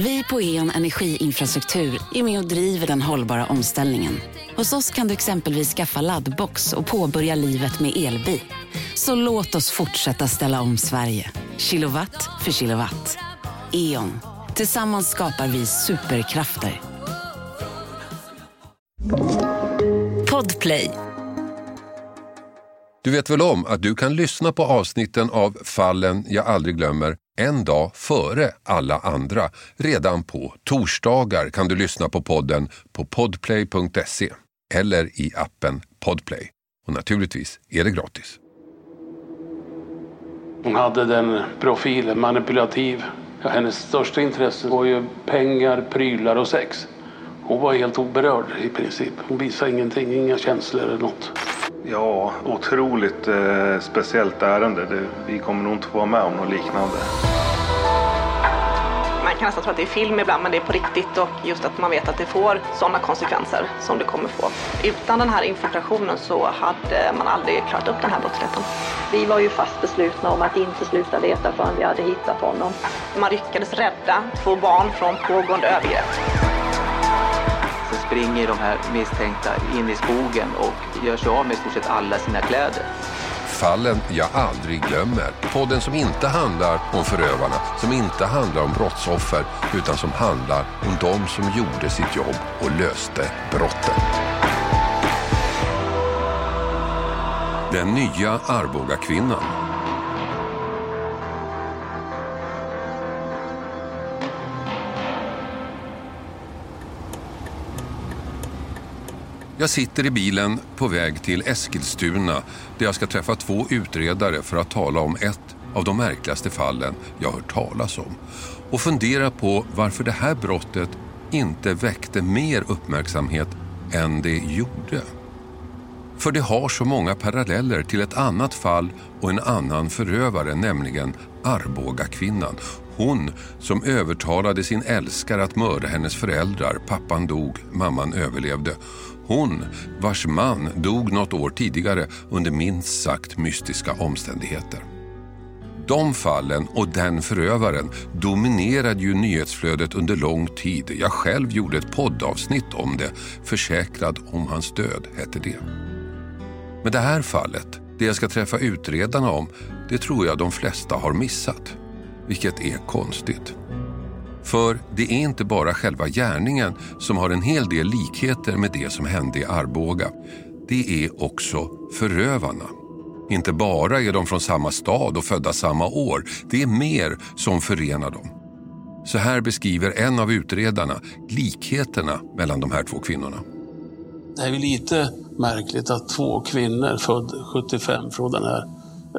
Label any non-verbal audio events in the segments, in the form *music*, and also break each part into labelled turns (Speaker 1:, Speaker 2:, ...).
Speaker 1: Vi på E.ON Energiinfrastruktur är med och driver den hållbara omställningen. Hos oss kan du exempelvis skaffa laddbox och påbörja livet med elbil. Så låt oss fortsätta ställa om Sverige. Kilowatt för kilowatt. E.ON. Tillsammans skapar vi superkrafter. Podplay.
Speaker 2: Du vet väl om att du kan lyssna på avsnitten av Fallen jag aldrig glömmer en dag före alla andra. Redan på torsdagar kan du lyssna på podden på podplay.se eller i appen Podplay. Och naturligtvis är det gratis.
Speaker 3: Hon hade den profilen, manipulativ. Ja, hennes största intresse var ju pengar, prylar och sex. Hon var helt oberörd i princip. Hon visade ingenting, inga känslor eller något.
Speaker 4: Ja, otroligt eh, speciellt ärende. Det, vi kommer nog inte få vara med om något liknande.
Speaker 5: Man kan nästan tro att det är film ibland, men det är på riktigt och just att man vet att det får sådana konsekvenser som det kommer få. Utan den här infiltrationen så hade man aldrig klarat upp den här brottsligheten.
Speaker 6: Vi var ju fast beslutna om att inte sluta leta förrän vi hade hittat honom.
Speaker 5: Man lyckades rädda två barn från pågående övergrepp.
Speaker 7: Springer de här misstänkta in i skogen och gör sig av med i stort sett alla sina kläder.
Speaker 2: Fallen jag aldrig glömmer. Podden som inte handlar om förövarna, som inte handlar om brottsoffer, utan som handlar om de som gjorde sitt jobb och löste brotten. Den nya Arboga-kvinnan. Jag sitter i bilen på väg till Eskilstuna där jag ska träffa två utredare för att tala om ett av de märkligaste fallen jag hört talas om och fundera på varför det här brottet inte väckte mer uppmärksamhet än det gjorde. För det har så många paralleller till ett annat fall och en annan förövare, nämligen Arboga-kvinnan. Hon som övertalade sin älskare att mörda hennes föräldrar. Pappan dog, mamman överlevde. Hon vars man dog något år tidigare under minst sagt mystiska omständigheter. De fallen och den förövaren dominerade ju nyhetsflödet under lång tid. Jag själv gjorde ett poddavsnitt om det. Försäkrad om hans död hette det. Men det här fallet, det jag ska träffa utredarna om, det tror jag de flesta har missat. Vilket är konstigt. För det är inte bara själva gärningen som har en hel del likheter med det som hände i Arboga. Det är också förövarna. Inte bara är de från samma stad och födda samma år. Det är mer som förenar dem. Så här beskriver en av utredarna likheterna mellan de här två kvinnorna.
Speaker 3: Det är väl lite märkligt att två kvinnor född 75 från den här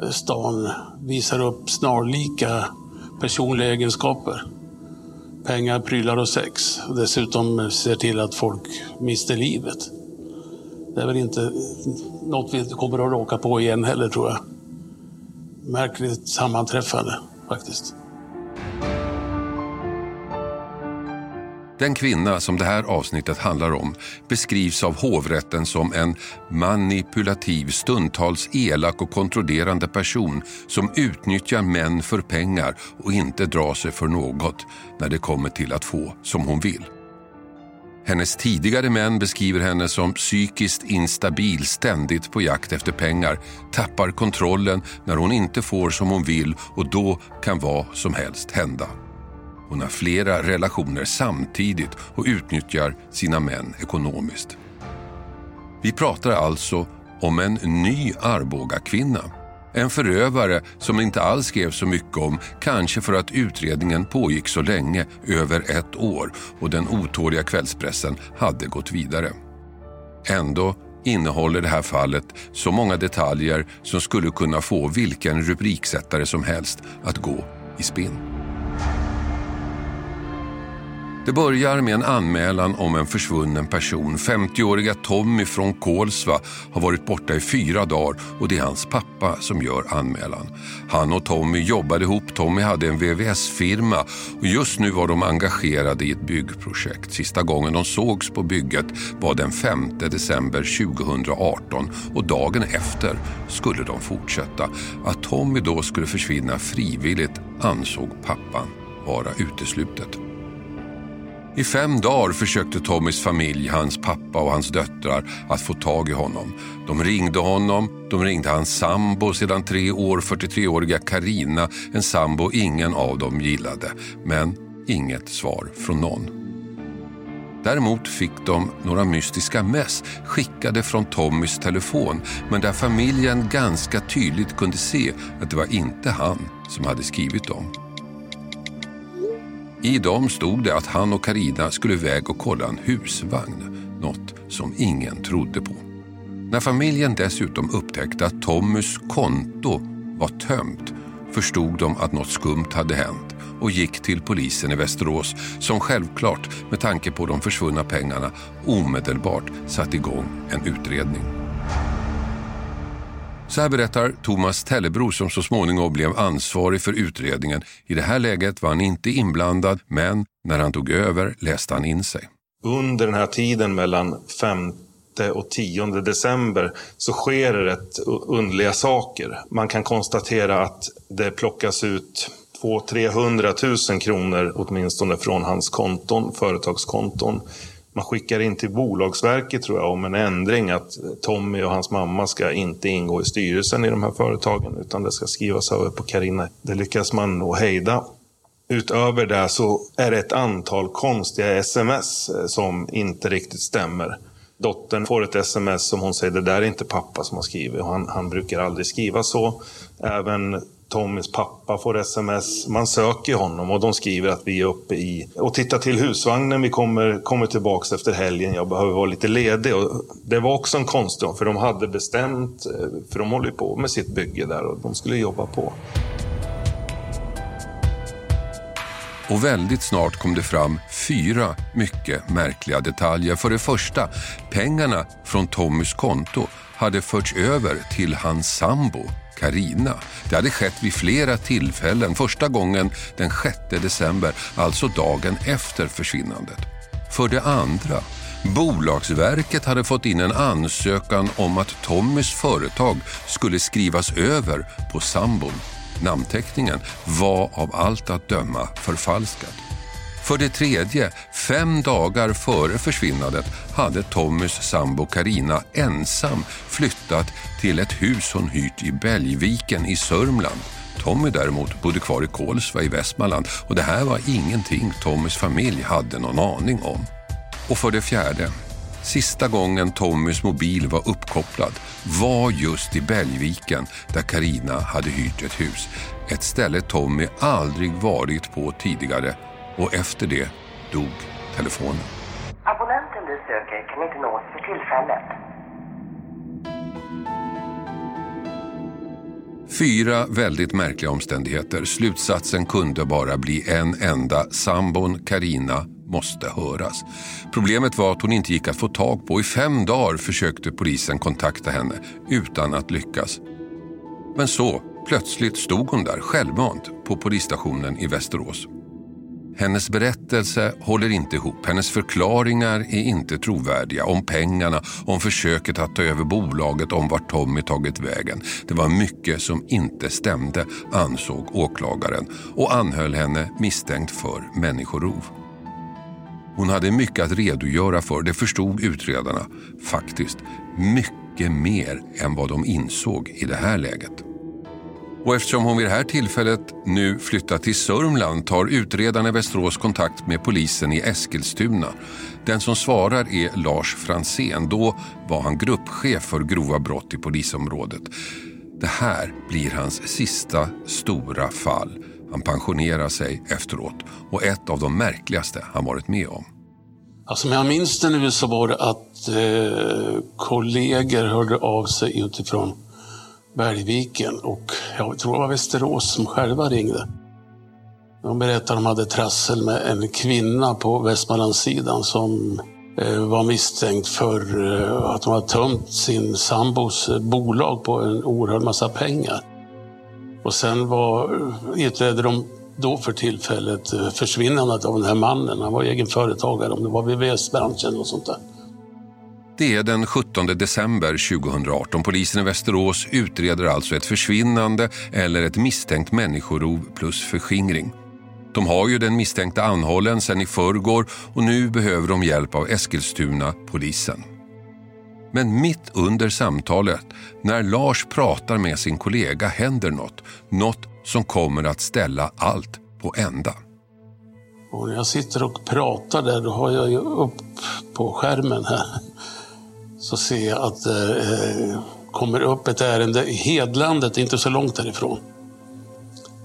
Speaker 3: eh, stan visar upp snarlika personliga egenskaper. Pengar, prylar och sex. Och dessutom ser till att folk mister livet. Det är väl inte något vi kommer att råka på igen heller tror jag. Märkligt sammanträffande faktiskt.
Speaker 2: Den kvinna som det här avsnittet handlar om beskrivs av hovrätten som en manipulativ, stundtals elak och kontrollerande person som utnyttjar män för pengar och inte drar sig för något när det kommer till att få som hon vill. Hennes tidigare män beskriver henne som psykiskt instabil, ständigt på jakt efter pengar, tappar kontrollen när hon inte får som hon vill och då kan vad som helst hända. Hon har flera relationer samtidigt och utnyttjar sina män ekonomiskt. Vi pratar alltså om en ny Arboga-kvinna. En förövare som det inte alls skrev så mycket om, kanske för att utredningen pågick så länge, över ett år och den otåliga kvällspressen hade gått vidare. Ändå innehåller det här fallet så många detaljer som skulle kunna få vilken rubriksättare som helst att gå i spinn. Det börjar med en anmälan om en försvunnen person. 50-åriga Tommy från Kolsva har varit borta i fyra dagar och det är hans pappa som gör anmälan. Han och Tommy jobbade ihop. Tommy hade en VVS-firma och just nu var de engagerade i ett byggprojekt. Sista gången de sågs på bygget var den 5 december 2018 och dagen efter skulle de fortsätta. Att Tommy då skulle försvinna frivilligt ansåg pappan vara uteslutet. I fem dagar försökte Tommys familj, hans pappa och hans döttrar att få tag i honom. De ringde honom, de ringde hans sambo sedan tre år, 43-åriga Karina, en sambo ingen av dem gillade. Men inget svar från någon. Däremot fick de några mystiska mess skickade från Tommys telefon men där familjen ganska tydligt kunde se att det var inte han som hade skrivit dem. I dem stod det att han och Karina skulle iväg och kolla en husvagn, något som ingen trodde på. När familjen dessutom upptäckte att Tommys konto var tömt förstod de att något skumt hade hänt och gick till polisen i Västerås som självklart, med tanke på de försvunna pengarna, omedelbart satte igång en utredning. Så här berättar Thomas Tellebro som så småningom blev ansvarig för utredningen. I det här läget var han inte inblandad, men när han tog över läste han in sig.
Speaker 4: Under den här tiden mellan 5 och 10 december så sker det rätt underliga saker. Man kan konstatera att det plockas ut 200-300 000 kronor åtminstone från hans konton, företagskonton. Man skickar in till Bolagsverket tror jag om en ändring att Tommy och hans mamma ska inte ingå i styrelsen i de här företagen utan det ska skrivas över på Karina. Det lyckas man nog hejda. Utöver det så är det ett antal konstiga sms eh, som inte riktigt stämmer. Dottern får ett sms som hon säger, det där är inte pappa som har skrivit. Han, han brukar aldrig skriva så. Även Tommys pappa får sms. Man söker honom och de skriver att vi är uppe i och tittar till husvagnen. Vi kommer, kommer tillbaks efter helgen. Jag behöver vara lite ledig. Och det var också en konstig för de hade bestämt, eh, för de håller på med sitt bygge där och de skulle jobba på.
Speaker 2: Och väldigt snart kom det fram fyra mycket märkliga detaljer. För det första, pengarna från Tommys konto hade förts över till hans sambo Karina. Det hade skett vid flera tillfällen. Första gången den 6 december, alltså dagen efter försvinnandet. För det andra, Bolagsverket hade fått in en ansökan om att Tommys företag skulle skrivas över på sambon. Namnteckningen var av allt att döma förfalskad. För det tredje, fem dagar före försvinnandet hade Tommys sambo Karina ensam flyttat till ett hus hon hyrt i Bälgviken i Sörmland. Tommy däremot bodde kvar i Kolsva i Västmanland och det här var ingenting Tommys familj hade någon aning om. Och för det fjärde, sista gången Tommys mobil var uppkopplad var just i Bälgviken där Karina hade hyrt ett hus. Ett ställe Tommy aldrig varit på tidigare och efter det dog telefonen.
Speaker 8: Abonnenten du söker kan inte nås för tillfället.
Speaker 2: Fyra väldigt märkliga omständigheter. Slutsatsen kunde bara bli en enda. Sambon Karina måste höras. Problemet var att hon inte gick att få tag på. I fem dagar försökte polisen kontakta henne utan att lyckas. Men så, plötsligt stod hon där självmant på polisstationen i Västerås. Hennes berättelse håller inte ihop. Hennes förklaringar är inte trovärdiga om pengarna, om försöket att ta över bolaget, om vart Tommy tagit vägen. Det var mycket som inte stämde, ansåg åklagaren och anhöll henne misstänkt för människorov. Hon hade mycket att redogöra för, det förstod utredarna. Faktiskt mycket mer än vad de insåg i det här läget. Och eftersom hon vid det här tillfället nu flyttat till Sörmland tar utredarna i Västerås kontakt med polisen i Eskilstuna. Den som svarar är Lars Fransén. Då var han gruppchef för grova brott i polisområdet. Det här blir hans sista stora fall. Han pensionerar sig efteråt och ett av de märkligaste han varit med om.
Speaker 3: Alltså, om jag minns det nu så var det att eh, kollegor hörde av sig utifrån Bergviken och jag tror det var Västerås som själva ringde. De berättade att de hade trassel med en kvinna på Västmanlandssidan som eh, var misstänkt för eh, att hon hade tömt sin sambos eh, bolag på en oerhörd massa pengar. Och sen var, utredde de då för tillfället försvinnandet av den här mannen. Han var egen företagare, om det var VVS-branschen och sånt där.
Speaker 2: Det är den 17 december 2018. Polisen i Västerås utreder alltså ett försvinnande eller ett misstänkt människorov plus förskingring. De har ju den misstänkta anhållen sedan i förrgår och nu behöver de hjälp av Eskilstuna-polisen. Men mitt under samtalet, när Lars pratar med sin kollega, händer något. Något som kommer att ställa allt på ända.
Speaker 3: Och när jag sitter och pratar där, då har jag ju upp på skärmen här, så ser jag att det eh, kommer upp ett ärende i Hedlandet, inte så långt därifrån.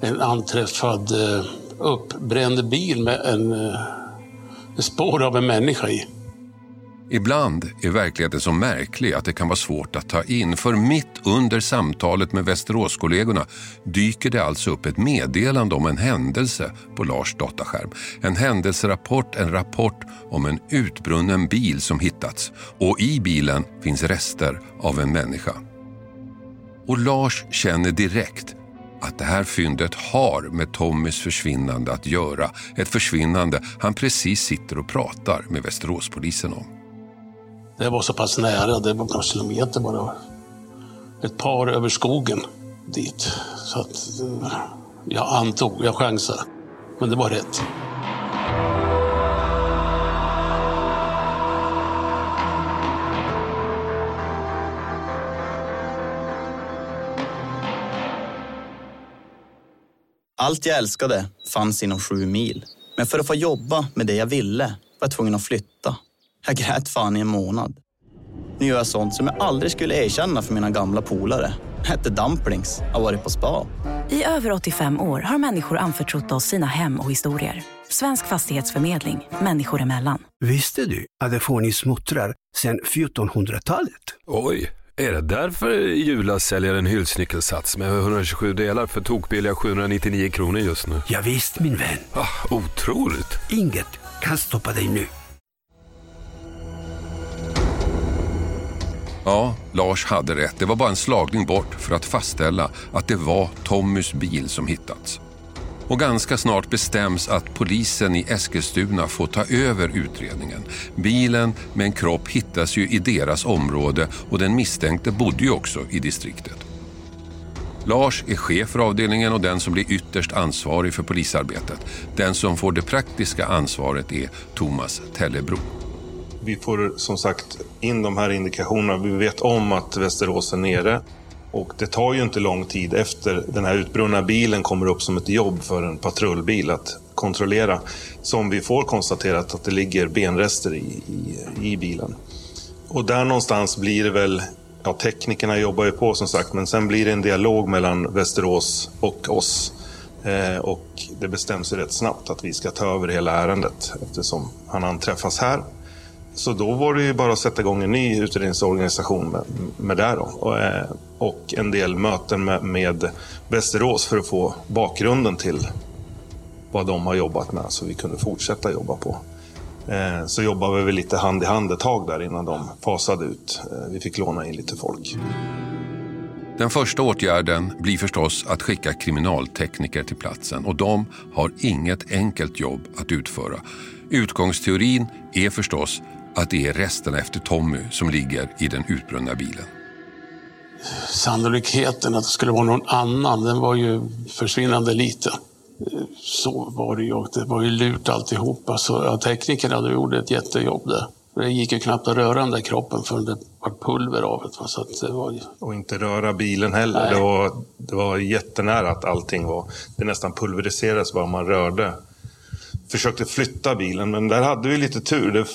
Speaker 3: En anträffad eh, uppbränd bil med en, eh, spår av en människa i.
Speaker 2: Ibland är verkligheten så märklig att det kan vara svårt att ta in. För mitt under samtalet med Västeråskollegorna dyker det alltså upp ett meddelande om en händelse på Lars dataskärm. En händelserapport, en rapport om en utbrunnen bil som hittats. Och i bilen finns rester av en människa. Och Lars känner direkt att det här fyndet har med Tommys försvinnande att göra. Ett försvinnande han precis sitter och pratar med Västeråspolisen om.
Speaker 3: Det var så pass nära, det var några kilometer bara. Ett par över skogen dit. Så att eh, jag antog, jag chansade. Men det var rätt.
Speaker 9: Allt jag älskade fanns inom sju mil. Men för att få jobba med det jag ville var jag tvungen att flytta. Jag grät fan i en månad. Nu gör jag sånt som jag aldrig skulle erkänna för mina gamla polare. Hette Dumplings, har varit på spa.
Speaker 10: I över 85 år har människor anförtrott oss sina hem och historier. Svensk fastighetsförmedling, människor emellan.
Speaker 11: Visste du att det funnits muttrar sedan 1400-talet?
Speaker 12: Oj, är det därför Jula säljer en hylsnyckelsats med 127 delar för tokbilliga 799 kronor just nu?
Speaker 11: Ja, visst min vän.
Speaker 12: Ah, otroligt!
Speaker 11: Inget kan stoppa dig nu.
Speaker 2: Ja, Lars hade rätt. Det var bara en slagning bort för att fastställa att det var Tommys bil som hittats. Och ganska snart bestäms att polisen i Eskilstuna får ta över utredningen. Bilen med en kropp hittas ju i deras område och den misstänkte bodde ju också i distriktet. Lars är chef för avdelningen och den som blir ytterst ansvarig för polisarbetet. Den som får det praktiska ansvaret är Thomas Tellebro.
Speaker 4: Vi får som sagt in de här indikationerna. Vi vet om att Västerås är nere. Och det tar ju inte lång tid efter den här utbrunna bilen kommer upp som ett jobb för en patrullbil att kontrollera. Som vi får konstaterat att det ligger benrester i, i, i bilen. Och där någonstans blir det väl, ja teknikerna jobbar ju på som sagt, men sen blir det en dialog mellan Västerås och oss. Eh, och det bestäms ju rätt snabbt att vi ska ta över hela ärendet eftersom han anträffas här. Så då var det ju bara att sätta igång en ny utredningsorganisation med, med det. Då. Och, eh, och en del möten med, med Västerås för att få bakgrunden till vad de har jobbat med så vi kunde fortsätta jobba på. Eh, så jobbade vi lite hand i hand ett tag där innan de fasade ut. Eh, vi fick låna in lite folk.
Speaker 2: Den första åtgärden blir förstås att skicka kriminaltekniker till platsen och de har inget enkelt jobb att utföra. Utgångsteorin är förstås att det är resterna efter Tommy som ligger i den utbrunna bilen.
Speaker 3: Sannolikheten att det skulle vara någon annan, den var ju försvinnande liten. Så var det ju. Det var ju lurt alltihopa. Så ja, teknikerna hade gjort ett jättejobb där. Det gick ju knappt att röra den där kroppen förrän det var pulver av det. Så det var ju...
Speaker 4: Och inte röra bilen heller. Det var, det var jättenära att allting var... Det nästan pulveriserades bara man rörde. Försökte flytta bilen, men där hade vi lite tur. Det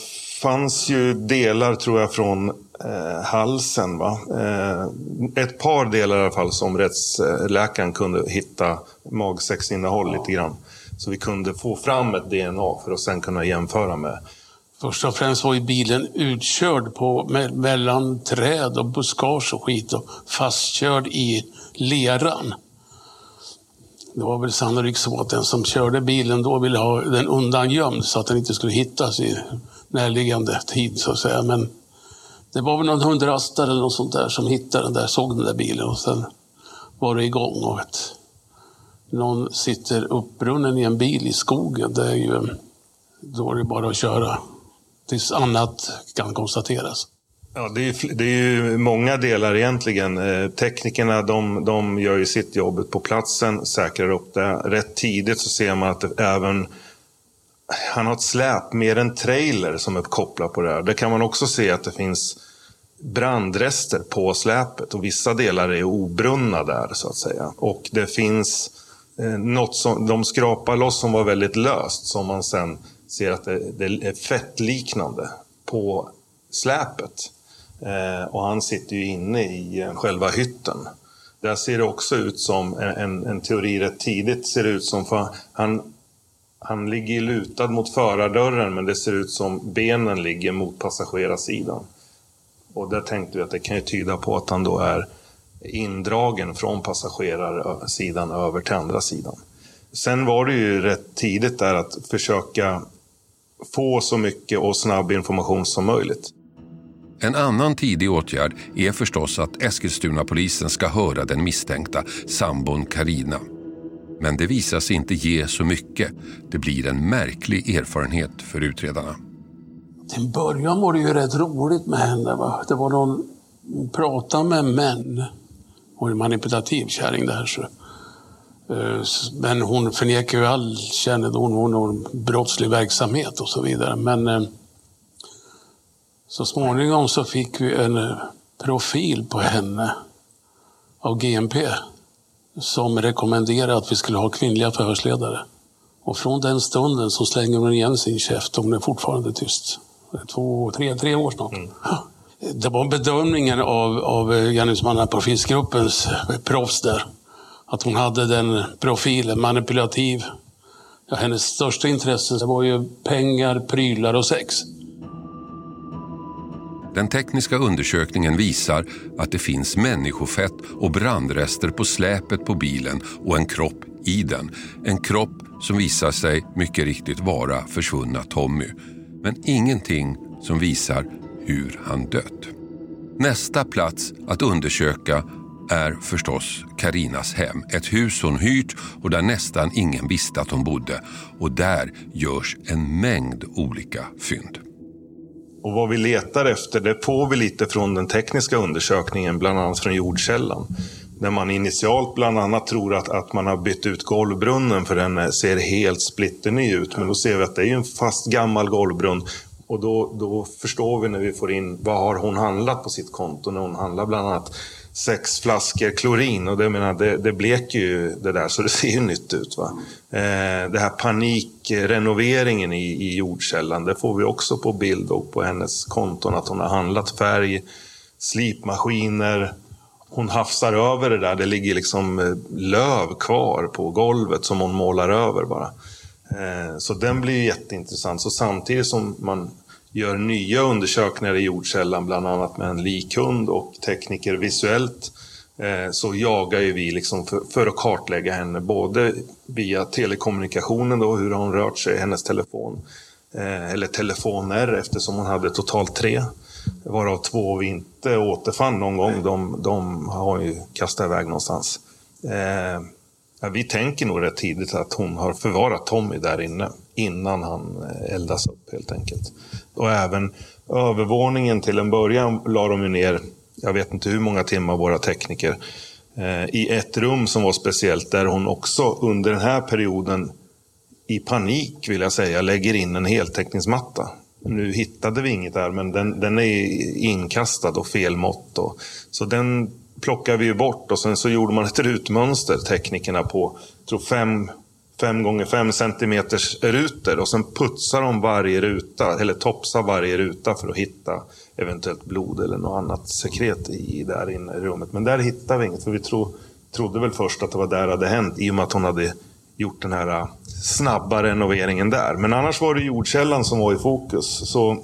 Speaker 4: fanns ju delar, tror jag, från eh, halsen. Va? Eh, ett par delar i alla fall som rättsläkaren kunde hitta magsäcksinnehåll ja. lite grann. Så vi kunde få fram ett DNA för att sen kunna jämföra med.
Speaker 3: Först och främst var ju bilen utkörd på, me mellan träd och buskage och skit och fastkörd i leran. Det var väl sannolikt så att den som körde bilen då ville ha den undangömd så att den inte skulle hittas i närliggande tid så att säga. Men det var väl någon hundrastare eller något sånt där som hittade den där, såg den där bilen och sen var det igång. Och att någon sitter uppbrunnen i en bil i skogen, det är ju, då är det bara att köra tills annat kan konstateras.
Speaker 4: Ja, det är, det är ju många delar egentligen. Eh, teknikerna de, de gör ju sitt jobb på platsen, säkrar upp det. Rätt tidigt så ser man att det även han har ett släp, mer en trailer som är kopplad på det här. Där kan man också se att det finns brandrester på släpet och vissa delar är obrunna där så att säga. Och det finns eh, något som de skrapar loss som var väldigt löst som man sen ser att det, det är fettliknande på släpet. Eh, och han sitter ju inne i eh, själva hytten. Där ser det också ut som, en, en teori rätt tidigt ser det ut som, för han, han ligger lutad mot förardörren men det ser ut som benen ligger mot passagerarsidan. Och där tänkte vi att det kan ju tyda på att han då är indragen från passagerarsidan över till andra sidan. Sen var det ju rätt tidigt där att försöka få så mycket och snabb information som möjligt.
Speaker 2: En annan tidig åtgärd är förstås att Eskilstuna-polisen ska höra den misstänkta sambon Karina. Men det visar sig inte ge så mycket. Det blir en märklig erfarenhet för utredarna.
Speaker 3: Till en början var det ju rätt roligt med henne. Va? Det var någon, hon pratade med män. Hon är en manipulativ kärring där. Så. Eh, men hon förnekar ju all kännedom om brottslig verksamhet och så vidare. Men eh, så småningom så fick vi en eh, profil på henne av GMP som rekommenderade att vi skulle ha kvinnliga förhörsledare. Och från den stunden så slänger hon igen sin käft och hon är fortfarande tyst. Två, tre, tre år snart. Mm. Det var bedömningen av, av gärningsmannaprofilsgruppens proffs där. Att hon hade den profilen, manipulativ. Ja, hennes största intresse var ju pengar, prylar och sex.
Speaker 2: Den tekniska undersökningen visar att det finns människofett och brandrester på släpet på bilen och en kropp i den. En kropp som visar sig mycket riktigt vara försvunna Tommy. Men ingenting som visar hur han dött. Nästa plats att undersöka är förstås Karinas hem. Ett hus hon hyrt och där nästan ingen visste att hon bodde. Och där görs en mängd olika fynd.
Speaker 4: Och vad vi letar efter, det får vi lite från den tekniska undersökningen, bland annat från jordkällan. Där man initialt bland annat tror att, att man har bytt ut golvbrunnen för den ser helt splitterny ut. Men då ser vi att det är en fast gammal golvbrunn. Och då, då förstår vi när vi får in vad har hon handlat på sitt konto när hon handlar bland annat sex flaskor klorin och det, menar, det, det bleker ju det där så det ser ju nytt ut. Va? Eh, det här panikrenoveringen i, i jordkällan, det får vi också på bild och på hennes konton att hon har handlat färg, slipmaskiner, hon hafsar över det där, det ligger liksom eh, löv kvar på golvet som hon målar över bara. Eh, så den blir jätteintressant. Så samtidigt som man gör nya undersökningar i jordkällan, bland annat med en likhund och tekniker visuellt, eh, så jagar ju vi liksom för, för, att kartlägga henne, både via telekommunikationen, då, hur hon rört sig, hennes telefon, eh, eller telefoner eftersom hon hade totalt tre, varav två vi inte återfann någon gång. De, de har ju kastat iväg någonstans. Eh, Ja, vi tänker nog rätt tidigt att hon har förvarat Tommy där inne innan han eh, eldas upp helt enkelt. Och även övervåningen till en början la de ju ner, jag vet inte hur många timmar, våra tekniker, eh, i ett rum som var speciellt där hon också under den här perioden i panik vill jag säga lägger in en heltäckningsmatta. Nu hittade vi inget där men den, den är inkastad och fel mått. Och, så den plockade vi bort och sen så gjorde man ett rutmönster, teknikerna på, tror fem, fem gånger fem centimeters rutor och sen putsar de varje ruta, eller topsar varje ruta för att hitta eventuellt blod eller något annat sekret i där inne i rummet. Men där hittar vi inget, för vi tro, trodde väl först att det var där det hade hänt i och med att hon hade gjort den här äh, snabba renoveringen där. Men annars var det jordkällan som var i fokus. Så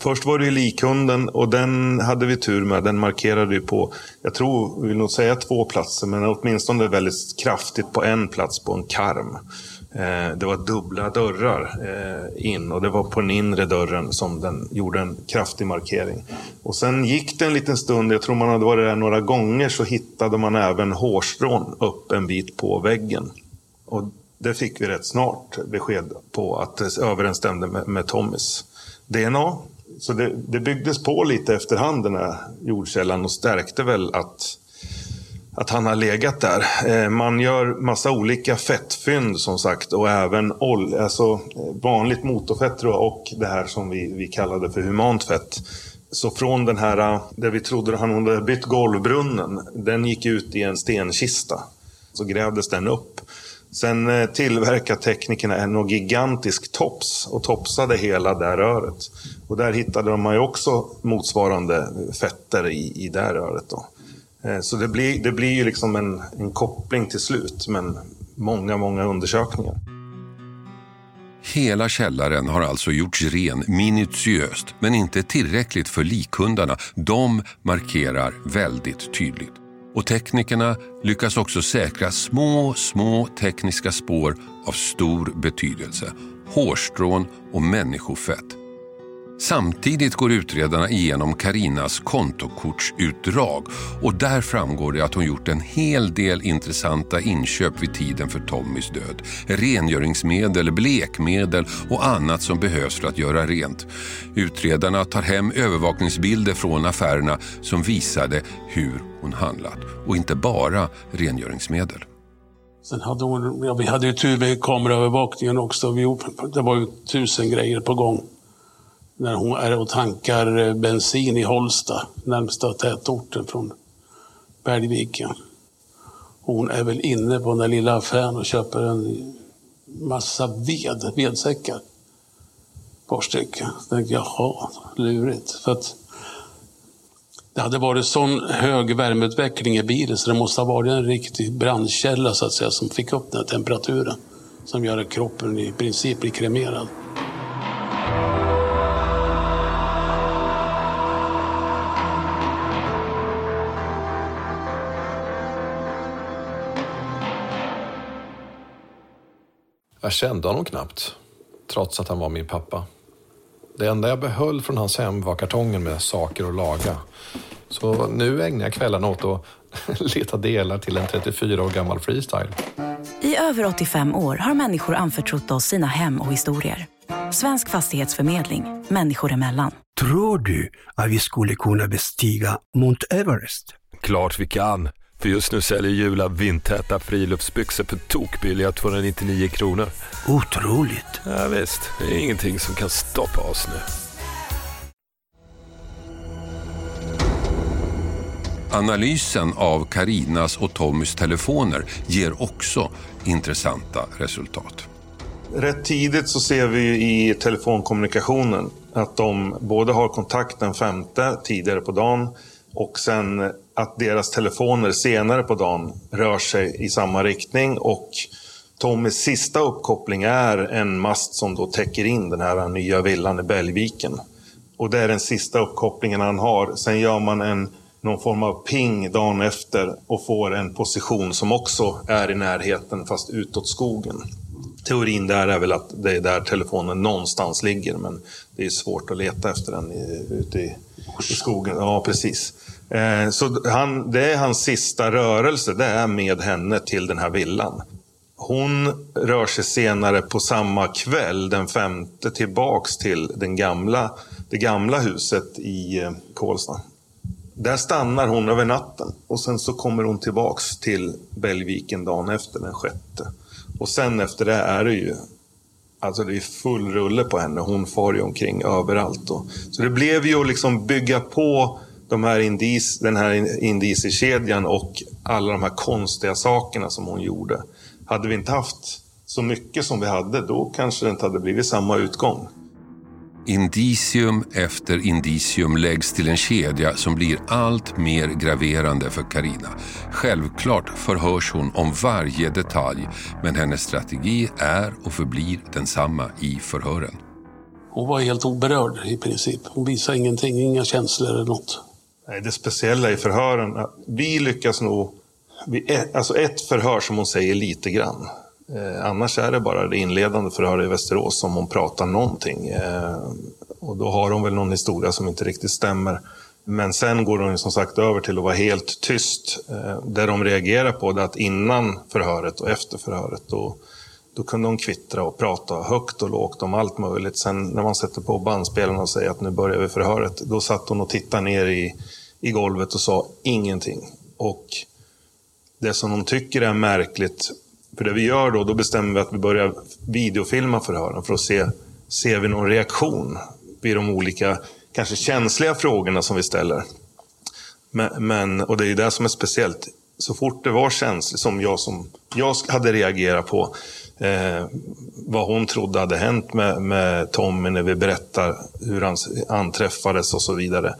Speaker 4: Först var det ju likhunden och den hade vi tur med. Den markerade ju på, jag tror, vill nog säga två platser, men åtminstone väldigt kraftigt på en plats på en karm. Eh, det var dubbla dörrar eh, in och det var på den inre dörren som den gjorde en kraftig markering. Och sen gick det en liten stund, jag tror man hade varit där några gånger, så hittade man även hårstrån upp en bit på väggen. Och det fick vi rätt snart besked på att det överensstämde med, med Tommys DNA så det, det byggdes på lite efterhand den här jordkällan och stärkte väl att, att han har legat där. Eh, man gör massa olika fettfynd som sagt och även olja, alltså vanligt motorfett tror jag, och det här som vi, vi kallade för humant fett. Så från den här, där vi trodde han hade bytt golvbrunnen, den gick ut i en stenkista. Så grävdes den upp. Sen eh, tillverkade teknikerna en gigantisk tops och topsade hela det röret. Och där hittade de ju också motsvarande fetter i, i det röret. Då. Eh, så det blir, det blir ju liksom en, en koppling till slut, men många, många undersökningar.
Speaker 2: Hela källaren har alltså gjorts ren minutiöst, men inte tillräckligt för likhundarna. De markerar väldigt tydligt. Och teknikerna lyckas också säkra små, små tekniska spår av stor betydelse. Hårstrån och människofett. Samtidigt går utredarna igenom Karinas kontokortsutdrag och där framgår det att hon gjort en hel del intressanta inköp vid tiden för Tommys död. Rengöringsmedel, blekmedel och annat som behövs för att göra rent. Utredarna tar hem övervakningsbilder från affärerna som visade hur hon handlat och inte bara rengöringsmedel.
Speaker 3: Sen hade hon, ja, vi hade ju tur med kameraövervakningen också. Vi, det var ju tusen grejer på gång när hon är och tankar eh, bensin i Holsta, närmsta tätorten från Bergviken. Hon är väl inne på den där lilla affären och köper en massa ved, vedsäckar. Ett par stycken. Så tänkte jag, jaha, lurigt. För att det hade varit sån hög värmeutveckling i bilen så det måste ha varit en riktig brandkälla så att säga som fick upp den här temperaturen. Som gör att kroppen i princip blir kremerad.
Speaker 13: Jag kände honom knappt, trots att han var min pappa. Det enda jag behöll från hans hem var kartongen med saker att laga. Så nu ägnar jag kvällarna åt att *laughs* leta delar till en 34 år gammal freestyle.
Speaker 10: I över 85 år har människor anförtrott oss sina hem och historier. Svensk fastighetsförmedling, människor emellan.
Speaker 11: Tror du att vi skulle kunna bestiga Mount Everest?
Speaker 12: Klart vi kan. För just nu säljer Jula vindtäta friluftsbyxor för tokbilliga 299 kronor.
Speaker 11: Otroligt.
Speaker 12: Ja, visst, det är ingenting som kan stoppa oss nu.
Speaker 2: Analysen av Karinas och Tommys telefoner ger också intressanta resultat.
Speaker 4: Rätt tidigt så ser vi i telefonkommunikationen att de både har kontakt den femte tidigare på dagen och sen att deras telefoner senare på dagen rör sig i samma riktning och Tommys sista uppkoppling är en mast som då täcker in den här nya villan i Bällviken. Och det är den sista uppkopplingen han har. Sen gör man en, någon form av ping dagen efter och får en position som också är i närheten fast utåt skogen. Teorin där är väl att det är där telefonen någonstans ligger men det är svårt att leta efter den ute i, i skogen. Ja, precis. Eh, så han, det är hans sista rörelse, det är med henne till den här villan. Hon rör sig senare på samma kväll, den femte, tillbaks till den gamla, det gamla huset i eh, Där stannar hon över natten och sen så kommer hon tillbaks till Bellviken dagen efter, den sjätte. Och sen efter det är det ju Alltså det är full rulle på henne. Hon far ju omkring överallt. då. så det blev ju att liksom bygga på de här indis, den här indiciekedjan och alla de här konstiga sakerna som hon gjorde. Hade vi inte haft så mycket som vi hade, då kanske det inte hade blivit samma utgång.
Speaker 2: Indicium efter indicium läggs till en kedja som blir allt mer graverande för Karina. Självklart förhörs hon om varje detalj, men hennes strategi är och förblir densamma i förhören.
Speaker 3: Hon var helt oberörd i princip. Hon visade ingenting, inga känslor eller något.
Speaker 4: Det speciella i förhören, vi lyckas nog... Alltså ett förhör som hon säger lite grann. Eh, annars är det bara det inledande förhöret i Västerås som hon pratar någonting. Eh, och då har hon väl någon historia som inte riktigt stämmer. Men sen går hon som sagt över till att vara helt tyst. Eh, det de reagerar på är att innan förhöret och efter förhöret då, Då kunde hon kvittra och prata högt och lågt om allt möjligt. Sen när man sätter på bandspelaren och säger att nu börjar vi förhöret, då satt hon och tittade ner i, i golvet och sa ingenting. Och det som de tycker är märkligt, för det vi gör då, då bestämmer vi att vi börjar videofilma förhören för att se, ser vi någon reaktion vid de olika, kanske känsliga frågorna som vi ställer. Men, men, och det är ju det som är speciellt. Så fort det var känsligt, som jag, som jag hade reagerat på, eh, vad hon trodde hade hänt med, med Tommy när vi berättar hur han anträffades och så vidare.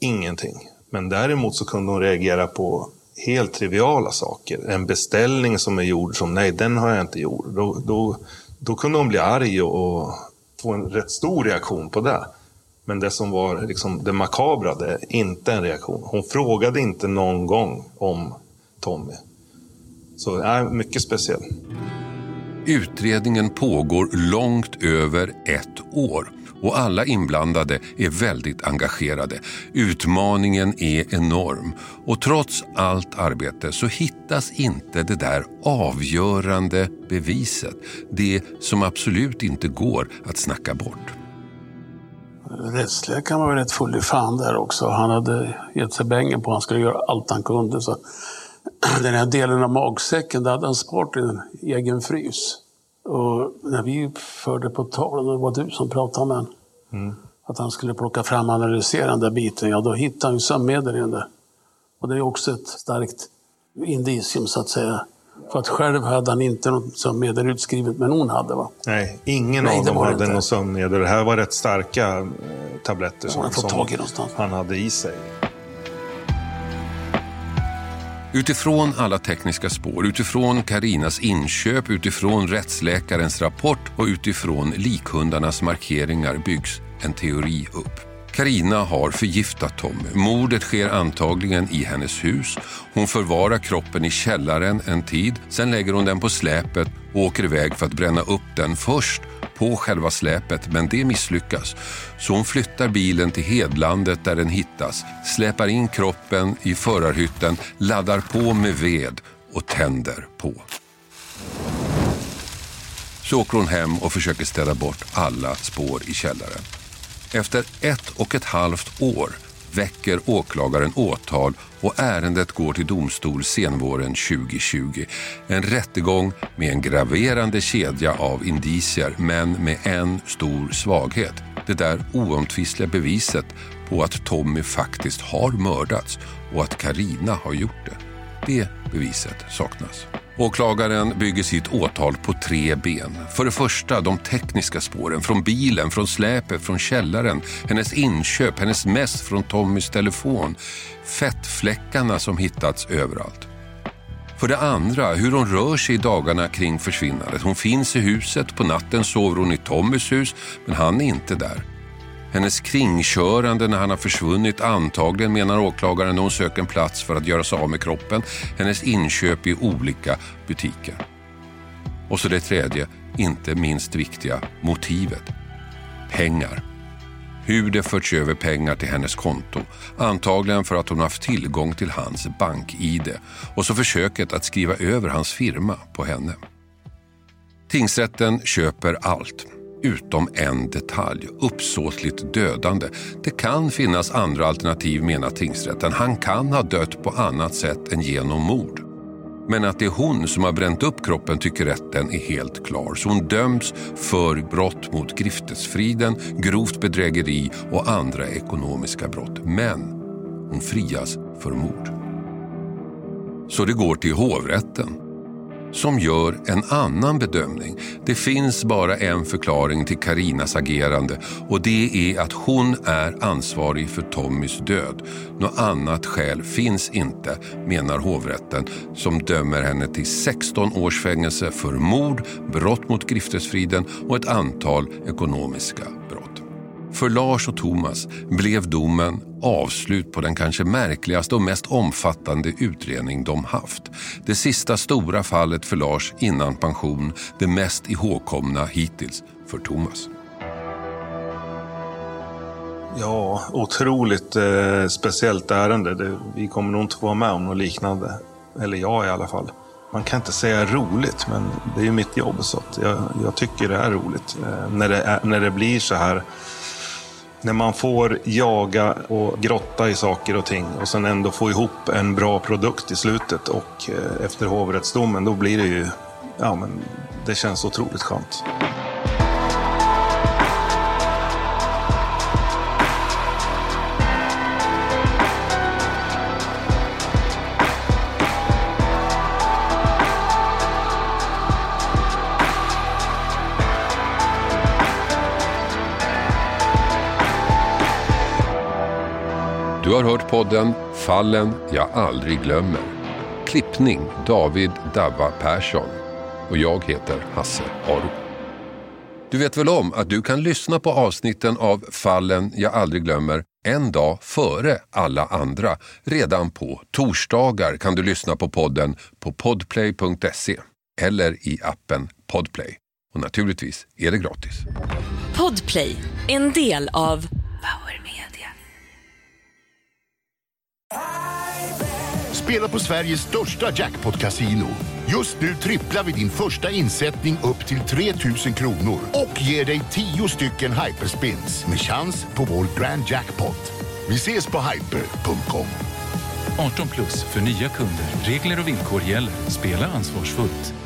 Speaker 4: Ingenting. Men däremot så kunde hon reagera på helt triviala saker. En beställning som är gjord som nej, den har jag inte gjort. Då, då, då kunde hon bli arg och, och få en rätt stor reaktion på det. Men det som var liksom det makabra, det är inte en reaktion. Hon frågade inte någon gång om Tommy. Så är mycket speciellt.
Speaker 2: Utredningen pågår långt över ett år och alla inblandade är väldigt engagerade. Utmaningen är enorm och trots allt arbete så hittas inte det där avgörande beviset. Det som absolut inte går att snacka bort.
Speaker 3: Rättsläkaren var rätt full i fan där också. Han hade gett sig bängen på att han skulle göra allt han kunde. Så *clears throat* den här delen av magsäcken, där hade han sparat i en egen frys. Och när vi förde på tal, det var du som pratade med honom, mm. att han skulle plocka fram och analysera den där biten, ja då hittade han ju sömnmedel i den där. Och det är också ett starkt indicium så att säga. För att själv hade han inte något sömnmedel utskrivet, men hon hade va?
Speaker 4: Nej, ingen Nej, av dem hade något sömnmedel. Det här var rätt starka eh, tabletter som, som han hade i sig.
Speaker 2: Utifrån alla tekniska spår, utifrån Karinas inköp, utifrån rättsläkarens rapport och utifrån likhundarnas markeringar byggs en teori upp. Karina har förgiftat Tommy. Mordet sker antagligen i hennes hus. Hon förvarar kroppen i källaren en tid. Sen lägger hon den på släpet och åker iväg för att bränna upp den först på själva släpet, men det misslyckas. Så hon flyttar bilen till Hedlandet där den hittas, släpar in kroppen i förarhytten, laddar på med ved och tänder på. Så åker hon hem och försöker städa bort alla spår i källaren. Efter ett och ett halvt år väcker åklagaren åtal och ärendet går till domstol senvåren 2020. En rättegång med en graverande kedja av indicier men med en stor svaghet. Det där oomtvistliga beviset på att Tommy faktiskt har mördats och att Karina har gjort det. Det beviset saknas. Åklagaren bygger sitt åtal på tre ben. För det första de tekniska spåren från bilen, från släpet, från källaren, hennes inköp, hennes mess från Tommys telefon, fettfläckarna som hittats överallt. För det andra hur hon rör sig i dagarna kring försvinnandet. Hon finns i huset, på natten sover hon i Tommys hus, men han är inte där. Hennes kringkörande när han har försvunnit antagligen menar åklagaren när hon söker en plats för att göra sig av med kroppen. Hennes inköp i olika butiker. Och så det tredje, inte minst viktiga, motivet. Pengar. Hur det förts över pengar till hennes konto. Antagligen för att hon haft tillgång till hans bank-id. Och så försöket att skriva över hans firma på henne. Tingsrätten köper allt utom en detalj, uppsåtligt dödande. Det kan finnas andra alternativ menar tingsrätten. Han kan ha dött på annat sätt än genom mord. Men att det är hon som har bränt upp kroppen tycker rätten är helt klar. Så hon döms för brott mot griftesfriden, grovt bedrägeri och andra ekonomiska brott. Men hon frias för mord. Så det går till hovrätten som gör en annan bedömning. Det finns bara en förklaring till Karinas agerande och det är att hon är ansvarig för Tommys död. Något annat skäl finns inte, menar hovrätten som dömer henne till 16 års fängelse för mord, brott mot griftesfriden och ett antal ekonomiska brott. För Lars och Thomas blev domen avslut på den kanske märkligaste och mest omfattande utredning de haft. Det sista stora fallet för Lars innan pension, det mest ihågkomna hittills för Thomas.
Speaker 4: Ja, otroligt eh, speciellt ärende. Det, vi kommer nog inte få vara med om något liknande. Eller jag i alla fall. man kan inte säga roligt, men det är ju mitt jobb. Så att jag, jag tycker det är roligt. Eh, när, det är, när det blir så här, när man får jaga och grotta i saker och ting och sen ändå få ihop en bra produkt i slutet och eh, efter hovrättsdomen, då blir det ju, ja men det känns otroligt skönt.
Speaker 2: Du har hört podden Fallen jag aldrig glömmer. Klippning David Davva Persson. Och jag heter Hasse Aro. Du vet väl om att du kan lyssna på avsnitten av Fallen jag aldrig glömmer en dag före alla andra. Redan på torsdagar kan du lyssna på podden på podplay.se eller i appen Podplay. Och naturligtvis är det gratis.
Speaker 14: Podplay, en del av
Speaker 15: Spela på Sveriges största jackpot-casino. Just nu tripplar vi din första insättning upp till 3 000 kronor och ger dig 10 stycken hyperspins med chans på vår grand jackpot. Vi ses på hyper.com.
Speaker 16: 18 plus för nya kunder. Regler och villkor gäller. Spela ansvarsfullt.